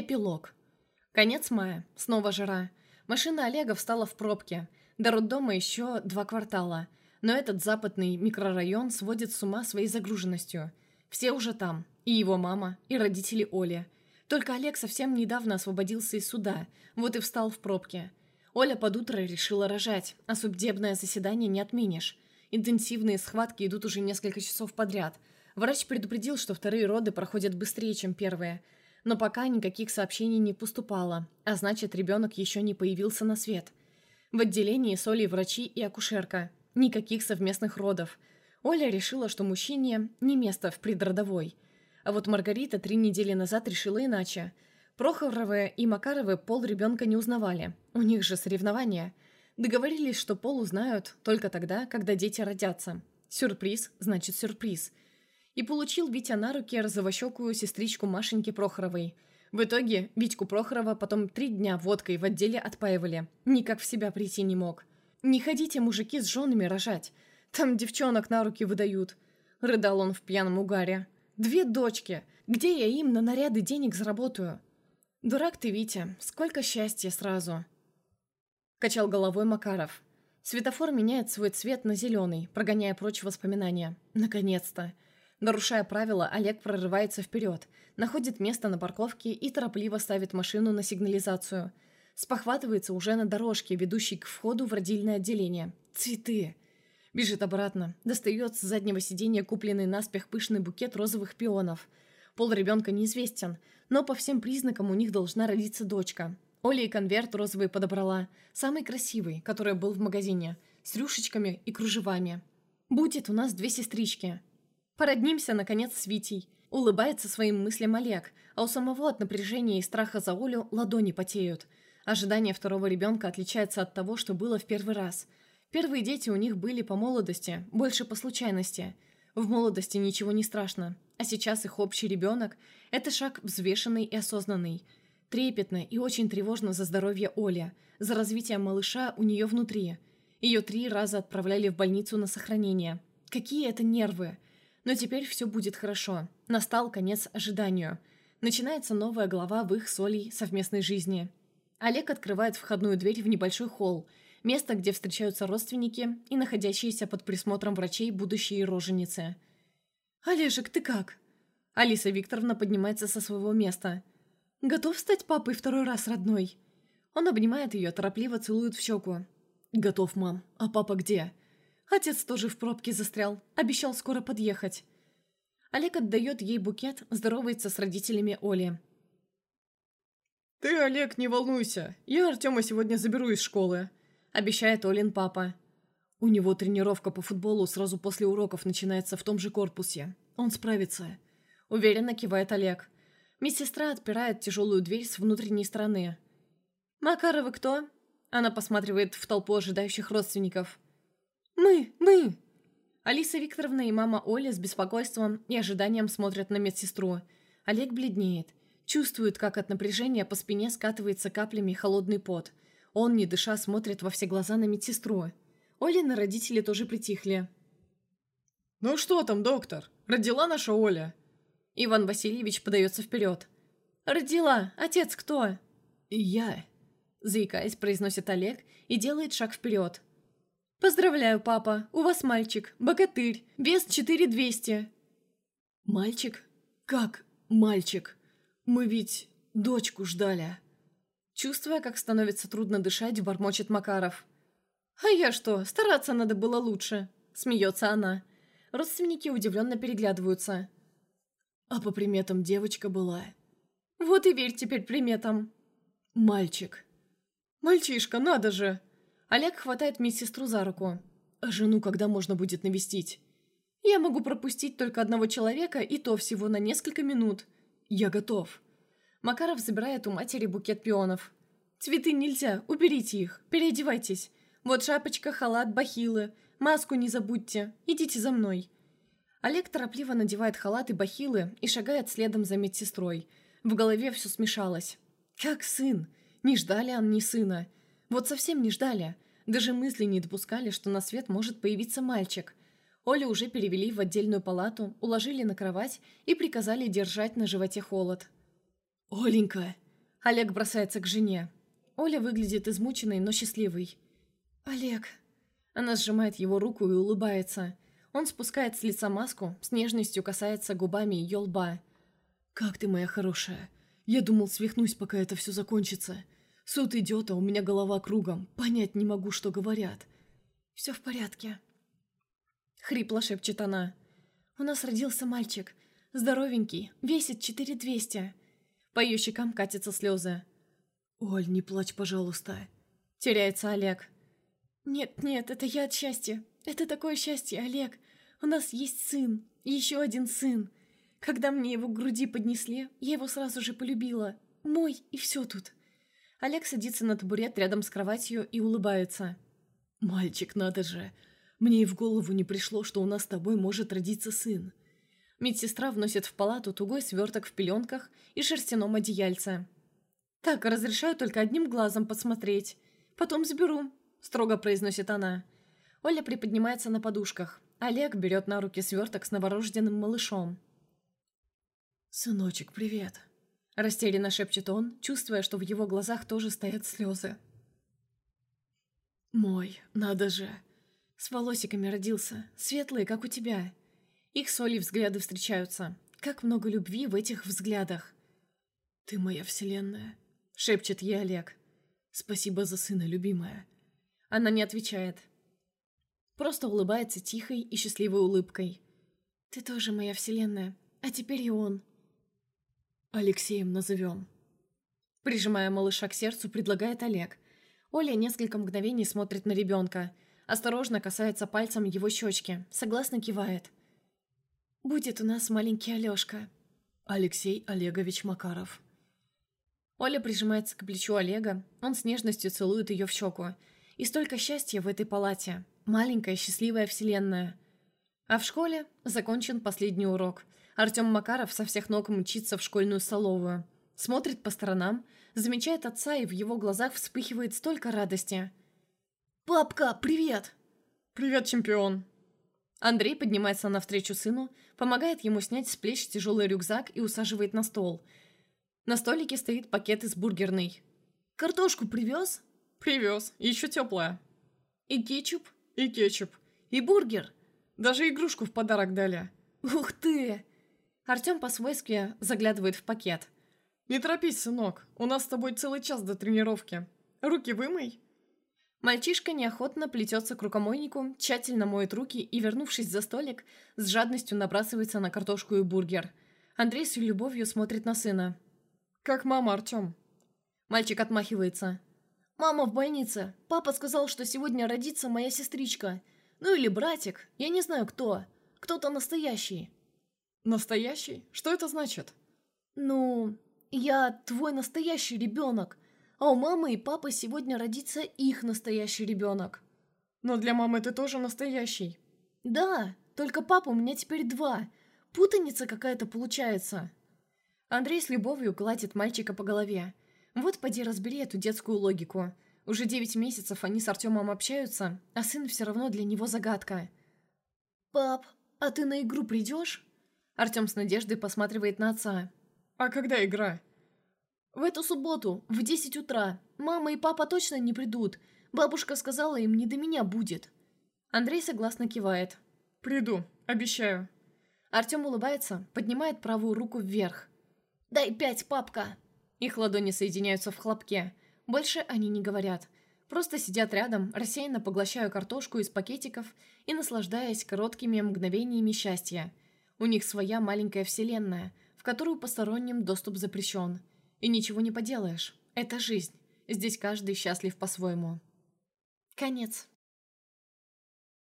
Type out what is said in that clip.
Эпилог. Конец мая. Снова жара. Машина Олега встала в пробке. До роддома еще два квартала. Но этот западный микрорайон сводит с ума своей загруженностью. Все уже там. И его мама, и родители Оли. Только Олег совсем недавно освободился из суда, вот и встал в пробке. Оля под утро решила рожать, а судебное заседание не отменишь. Интенсивные схватки идут уже несколько часов подряд. Врач предупредил, что вторые роды проходят быстрее, чем первые. Но пока никаких сообщений не поступало, а значит, ребенок еще не появился на свет. В отделении с Олей врачи и акушерка. Никаких совместных родов. Оля решила, что мужчине не место в предродовой. А вот Маргарита три недели назад решила иначе. Прохоровы и Макаровы пол ребенка не узнавали. У них же соревнования – Договорились, что пол узнают только тогда, когда дети родятся. Сюрприз значит сюрприз. И получил Витя на руки розовощекую сестричку Машеньки Прохоровой. В итоге Витьку Прохорова потом три дня водкой в отделе отпаивали. Никак в себя прийти не мог. «Не ходите, мужики, с женами рожать. Там девчонок на руки выдают». Рыдал он в пьяном угаре. «Две дочки. Где я им на наряды денег заработаю?» «Дурак ты, Витя. Сколько счастья сразу». Качал головой Макаров. Светофор меняет свой цвет на зеленый, прогоняя прочь воспоминания. Наконец-то. Нарушая правила, Олег прорывается вперед, находит место на парковке и торопливо ставит машину на сигнализацию. Спохватывается уже на дорожке, ведущей к входу в родильное отделение. Цветы. Бежит обратно, достает с заднего сиденья купленный наспех пышный букет розовых пионов. Пол ребенка неизвестен, но по всем признакам у них должна родиться дочка. Оля и конверт розовый подобрала. Самый красивый, который был в магазине. С рюшечками и кружевами. Будет у нас две сестрички. Породнимся, наконец, с Витей. Улыбается своим мыслям Олег, а у самого от напряжения и страха за Олю ладони потеют. Ожидание второго ребенка отличается от того, что было в первый раз. Первые дети у них были по молодости, больше по случайности. В молодости ничего не страшно, а сейчас их общий ребенок – это шаг взвешенный и осознанный – Трепетно и очень тревожно за здоровье Оли, за развитие малыша у нее внутри. Ее три раза отправляли в больницу на сохранение. Какие это нервы! Но теперь все будет хорошо. Настал конец ожиданию. Начинается новая глава в их с Олей совместной жизни. Олег открывает входную дверь в небольшой холл, место, где встречаются родственники и находящиеся под присмотром врачей будущие роженицы. «Олежек, ты как?» Алиса Викторовна поднимается со своего места. «Готов стать папой второй раз, родной?» Он обнимает ее, торопливо целует в щеку. «Готов, мам. А папа где?» Отец тоже в пробке застрял. Обещал скоро подъехать. Олег отдает ей букет, здоровается с родителями Оли. «Ты, Олег, не волнуйся. Я Артема сегодня заберу из школы», — обещает Олин папа. У него тренировка по футболу сразу после уроков начинается в том же корпусе. Он справится. Уверенно кивает Олег. Медсестра отпирает тяжелую дверь с внутренней стороны. «Макаровы кто?» Она посматривает в толпу ожидающих родственников. «Мы! Мы!» Алиса Викторовна и мама Оля с беспокойством и ожиданием смотрят на медсестру. Олег бледнеет. Чувствует, как от напряжения по спине скатывается каплями холодный пот. Он, не дыша, смотрит во все глаза на медсестру. Оля на родители тоже притихли. «Ну что там, доктор? Родила наша Оля?» Иван Васильевич подается вперед. «Родила! Отец кто?» «Я», — заикаясь, произносит Олег и делает шаг вперед. «Поздравляю, папа, у вас мальчик, богатырь, вес 4200». «Мальчик? Как мальчик? Мы ведь дочку ждали». Чувствуя, как становится трудно дышать, бормочет Макаров. «А я что, стараться надо было лучше», — смеется она. Родственники удивленно переглядываются. А по приметам девочка была. Вот и верь теперь приметам. Мальчик. Мальчишка, надо же. Олег хватает медсестру за руку. Жену когда можно будет навестить? Я могу пропустить только одного человека, и то всего на несколько минут. Я готов. Макаров забирает у матери букет пионов. Цветы нельзя, уберите их, переодевайтесь. Вот шапочка, халат, бахилы. Маску не забудьте. Идите за мной. Олег торопливо надевает халат и бахилы и шагает следом за медсестрой. В голове все смешалось. Как сын? Не ждали они сына. Вот совсем не ждали. Даже мысли не допускали, что на свет может появиться мальчик. Олю уже перевели в отдельную палату, уложили на кровать и приказали держать на животе холод. «Оленька!» Олег бросается к жене. Оля выглядит измученной, но счастливой. «Олег...» Она сжимает его руку и улыбается. Он спускает с лица маску, с нежностью касается губами ее лба. «Как ты, моя хорошая? Я думал, свихнусь, пока это все закончится. Суд идет, а у меня голова кругом. Понять не могу, что говорят». «Все в порядке», — хрипло шепчет она. «У нас родился мальчик. Здоровенький, весит четыре двести». По ее щекам катятся слезы. «Оль, не плачь, пожалуйста». Теряется Олег. «Нет, нет, это я от счастья. Это такое счастье, Олег. У нас есть сын. Еще один сын. Когда мне его к груди поднесли, я его сразу же полюбила. Мой, и все тут». Олег садится на табурет рядом с кроватью и улыбается. «Мальчик, надо же. Мне и в голову не пришло, что у нас с тобой может родиться сын». Медсестра вносит в палату тугой сверток в пеленках и шерстяном одеяльце. «Так, разрешаю только одним глазом посмотреть. Потом заберу», — строго произносит она. Оля приподнимается на подушках. Олег берет на руки сверток с новорожденным малышом. «Сыночек, привет!» Растерянно шепчет он, чувствуя, что в его глазах тоже стоят слезы. «Мой, надо же! С волосиками родился, светлые, как у тебя!» Их с Олей взгляды встречаются. Как много любви в этих взглядах. «Ты моя вселенная», — шепчет ей Олег. «Спасибо за сына, любимая». Она не отвечает. Просто улыбается тихой и счастливой улыбкой. «Ты тоже моя вселенная, а теперь и он». «Алексеем назовем». Прижимая малыша к сердцу, предлагает Олег. Оля несколько мгновений смотрит на ребенка. Осторожно касается пальцем его щечки. Согласно кивает. «Будет у нас маленький Алешка». Алексей Олегович Макаров. Оля прижимается к плечу Олега. Он с нежностью целует ее в щеку. И столько счастья в этой палате. Маленькая счастливая вселенная. А в школе закончен последний урок – Артем Макаров со всех ног мчится в школьную столовую. Смотрит по сторонам, замечает отца, и в его глазах вспыхивает столько радости. «Папка, привет!» «Привет, чемпион!» Андрей поднимается навстречу сыну, помогает ему снять с плеч тяжелый рюкзак и усаживает на стол. На столике стоит пакет из бургерной. «Картошку привез?» «Привез. Еще теплая». «И кетчуп?» «И кетчуп». «И бургер?» «Даже игрушку в подарок дали». «Ух ты!» Артем по-свойски заглядывает в пакет. «Не торопись, сынок, у нас с тобой целый час до тренировки. Руки вымой». Мальчишка неохотно плетется к рукомойнику, тщательно моет руки и, вернувшись за столик, с жадностью набрасывается на картошку и бургер. Андрей с любовью смотрит на сына. «Как мама, Артем?» Мальчик отмахивается. «Мама в больнице. Папа сказал, что сегодня родится моя сестричка. Ну или братик, я не знаю кто. Кто-то настоящий». «Настоящий? Что это значит?» «Ну, я твой настоящий ребенок, а у мамы и папы сегодня родится их настоящий ребенок». «Но для мамы ты тоже настоящий». «Да, только папа у меня теперь два. Путаница какая-то получается». Андрей с любовью гладит мальчика по голове. Вот поди разбери эту детскую логику. Уже девять месяцев они с Артемом общаются, а сын все равно для него загадка. «Пап, а ты на игру придешь?» Артем с надеждой посматривает на отца. «А когда игра?» «В эту субботу, в десять утра. Мама и папа точно не придут. Бабушка сказала, им не до меня будет». Андрей согласно кивает. «Приду, обещаю». Артем улыбается, поднимает правую руку вверх. «Дай пять, папка!» Их ладони соединяются в хлопке. Больше они не говорят. Просто сидят рядом, рассеянно поглощая картошку из пакетиков и наслаждаясь короткими мгновениями счастья. У них своя маленькая вселенная, в которую посторонним доступ запрещен. И ничего не поделаешь. Это жизнь. Здесь каждый счастлив по-своему. Конец.